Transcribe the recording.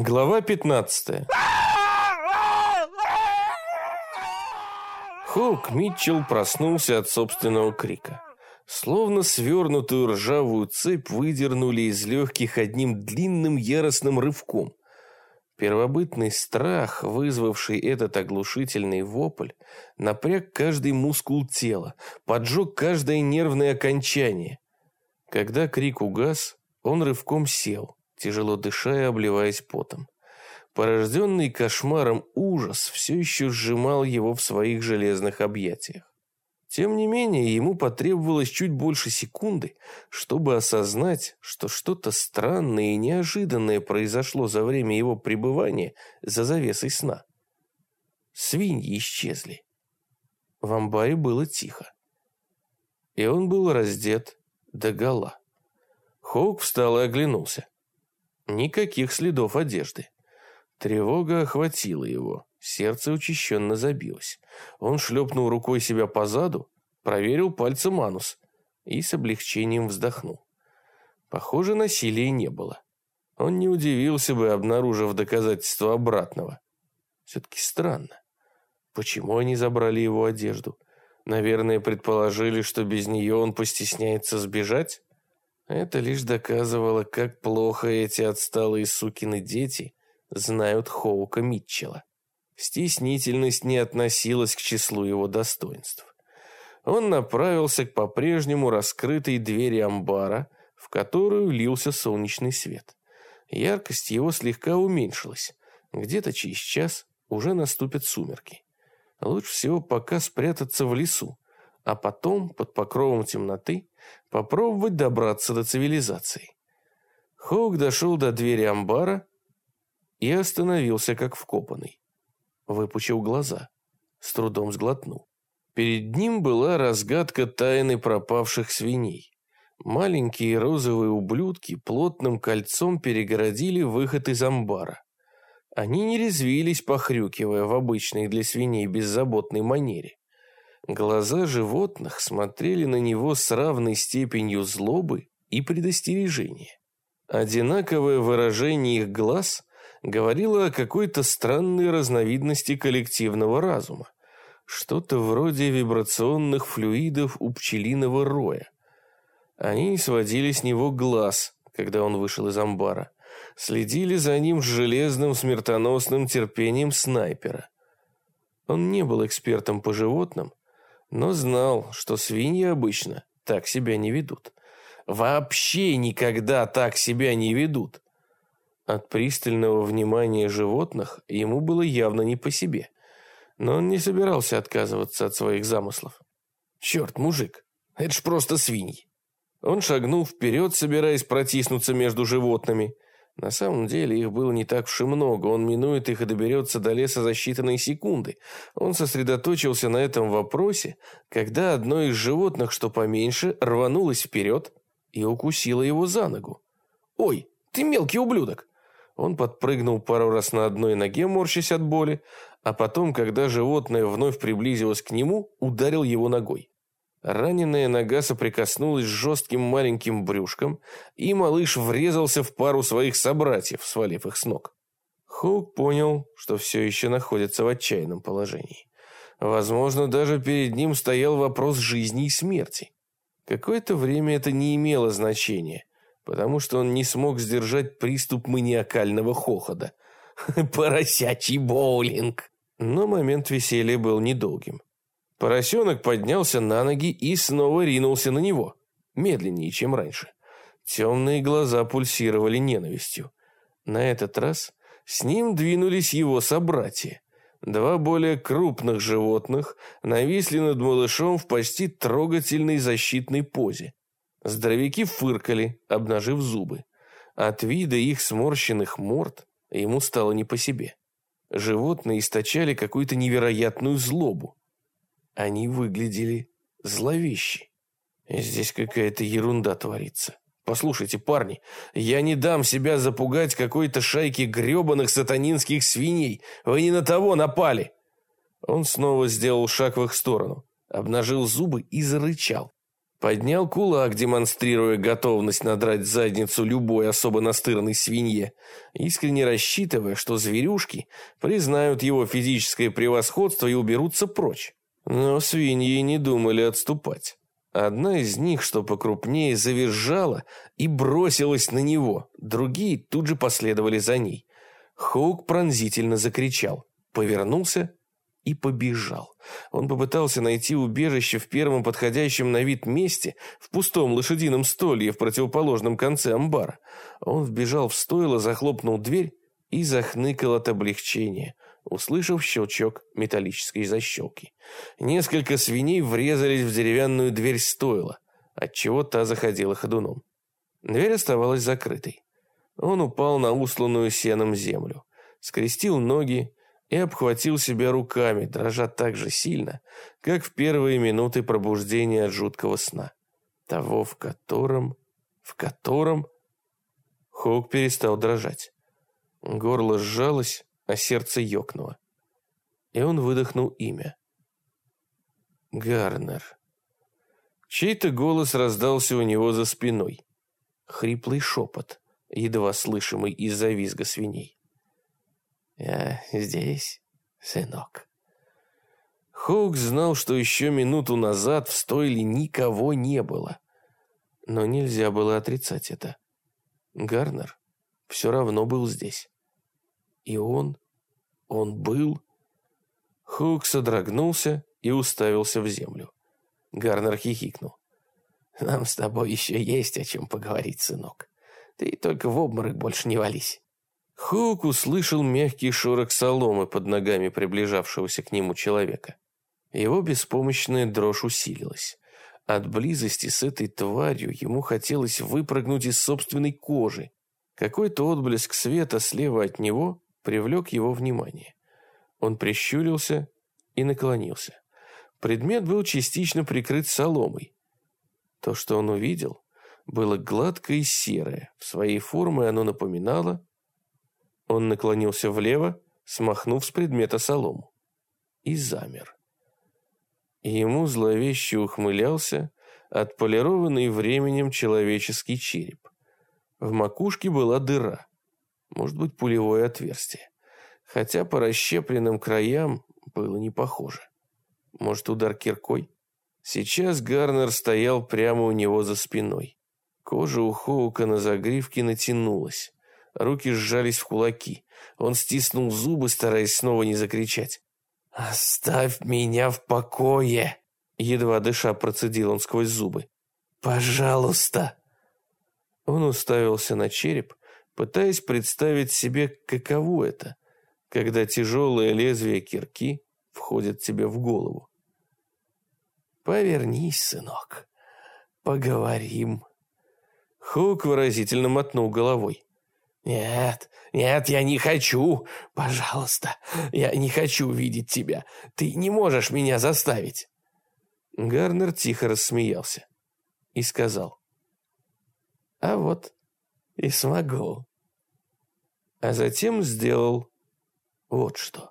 Глава 15 Хоук Митчелл проснулся от собственного крика. Словно свернутую ржавую цепь выдернули из легких одним длинным яростным рывком. Первобытный страх, вызвавший этот оглушительный вопль, напряг каждый мускул тела, поджег каждое нервное окончание. Когда крик угас, он рывком сел, тяжело дыша и обливаясь потом. Порожденный кошмаром ужас все еще сжимал его в своих железных объятиях. Тем не менее, ему потребовалось чуть больше секунды, чтобы осознать, что что-то странное и неожиданное произошло за время его пребывания за завесой сна. Свиньи исчезли. В амбаре было тихо. И он был раздет догола. Хоук встал и оглянулся. Никаких следов одежды. Тревога охватила его. Сердце учащенно забилось. Он шлепнул рукой себя по заду, проверил пальцем анус и с облегчением вздохнул. Похоже, насилия не было. Он не удивился бы, обнаружив доказательства обратного. Все-таки странно. Почему они забрали его одежду? Наверное, предположили, что без нее он постесняется сбежать? Это лишь доказывало, как плохо эти отсталые сукины дети знают Хоука Митчелла. Стеснительность не относилась к числу его достоинств. Он направился к по-прежнему раскрытой двери амбара, в которую лился солнечный свет. Яркость его слегка уменьшилась. Где-то через час уже наступят сумерки. Лучше всего пока спрятаться в лесу, а потом, под покровом темноты, попробовать добраться до цивилизации. Хоук дошел до двери амбара и остановился как вкопанный выпучил глаза, с трудом сглотнул. Перед ним была разгадка тайны пропавших свиней. Маленькие розовые ублюдки плотным кольцом перегородили выход из амбара. Они не резвились, похрюкивая в обычной для свиней беззаботной манере. Глаза животных смотрели на него с равной степенью злобы и предостережения. Одинаковое выражение их глаз говорила о какой-то странной разновидности коллективного разума. Что-то вроде вибрационных флюидов у пчелиного роя. Они сводили с него глаз, когда он вышел из амбара. Следили за ним с железным смертоносным терпением снайпера. Он не был экспертом по животным, но знал, что свиньи обычно так себя не ведут. Вообще никогда так себя не ведут. От пристального внимания животных ему было явно не по себе. Но он не собирался отказываться от своих замыслов. «Черт, мужик, это ж просто свиньи!» Он шагнул вперед, собираясь протиснуться между животными. На самом деле их было не так уж и много, он минует их и доберется до леса за считанные секунды. Он сосредоточился на этом вопросе, когда одно из животных, что поменьше, рванулось вперед и укусило его за ногу. «Ой, ты мелкий ублюдок!» Он подпрыгнул пару раз на одной ноге, морщась от боли, а потом, когда животное вновь приблизилось к нему, ударил его ногой. Раненая нога соприкоснулась с жестким маленьким брюшком, и малыш врезался в пару своих собратьев, свалив их с ног. Хоук понял, что все еще находится в отчаянном положении. Возможно, даже перед ним стоял вопрос жизни и смерти. Какое-то время это не имело значения, потому что он не смог сдержать приступ маниакального хохота. «Поросячий боулинг!» Но момент веселья был недолгим. Поросенок поднялся на ноги и снова ринулся на него, медленнее, чем раньше. Темные глаза пульсировали ненавистью. На этот раз с ним двинулись его собратья. Два более крупных животных нависли над малышом в почти трогательной защитной позе. Здоровяки фыркали, обнажив зубы. От вида их сморщенных морд ему стало не по себе. Животные источали какую-то невероятную злобу. Они выглядели зловеще. Здесь какая-то ерунда творится. Послушайте, парни, я не дам себя запугать какой-то шайке гребаных сатанинских свиней. Вы не на того напали. Он снова сделал шаг в их сторону, обнажил зубы и зарычал. Поднял кулак, демонстрируя готовность надрать задницу любой особо настырной свинье, искренне рассчитывая, что зверюшки признают его физическое превосходство и уберутся прочь. Но свиньи не думали отступать. Одна из них, что покрупнее, завизжала и бросилась на него. Другие тут же последовали за ней. Хоук пронзительно закричал, повернулся и побежал. Он попытался найти убежище в первом подходящем на вид месте, в пустом лошадином столье в противоположном конце амбара. Он вбежал в стойло, захлопнул дверь и захныкал от облегчения, услышав щелчок металлической защелки. Несколько свиней врезались в деревянную дверь стойла, отчего та заходила ходуном. Дверь оставалась закрытой. Он упал на усланную сеном землю, скрестил ноги и обхватил себя руками, дрожа так же сильно, как в первые минуты пробуждения от жуткого сна. Того, в котором... в котором... Хоук перестал дрожать. Горло сжалось, а сердце ёкнуло. И он выдохнул имя. Гарнер. Чей-то голос раздался у него за спиной. Хриплый шепот, едва слышимый из-за визга свиней. «Я здесь, сынок». Хоук знал, что еще минуту назад в стойле никого не было. Но нельзя было отрицать это. Гарнер все равно был здесь. И он, он был... Хук содрогнулся и уставился в землю. Гарнер хихикнул. «Нам с тобой еще есть о чем поговорить, сынок. Ты только в обморок больше не вались». Хук услышал мягкий шорох соломы под ногами приближавшегося к нему человека. Его беспомощная дрожь усилилась. От близости с этой тварью ему хотелось выпрыгнуть из собственной кожи. Какой-то отблеск света слева от него привлек его внимание. Он прищурился и наклонился. Предмет был частично прикрыт соломой. То, что он увидел, было гладкое и серое. В своей форме оно напоминало он наклонился влево, смахнув с предмета солому. И замер. Ему зловеще ухмылялся отполированный временем человеческий череп. В макушке была дыра, может быть, пулевое отверстие. Хотя по расщепленным краям было не похоже. Может, удар киркой? Сейчас Гарнер стоял прямо у него за спиной. Кожа у Хоука на загривке натянулась. Руки сжались в кулаки. Он стиснул зубы, стараясь снова не закричать. «Оставь меня в покое!» Едва дыша процедил он сквозь зубы. «Пожалуйста!» Он уставился на череп, пытаясь представить себе, каково это, когда тяжелое лезвие кирки входит тебе в голову. «Повернись, сынок, поговорим». Хук выразительно мотнул головой. «Нет, нет, я не хочу. Пожалуйста, я не хочу видеть тебя. Ты не можешь меня заставить». Гарнер тихо рассмеялся и сказал. «А вот и смогу». А затем сделал вот что.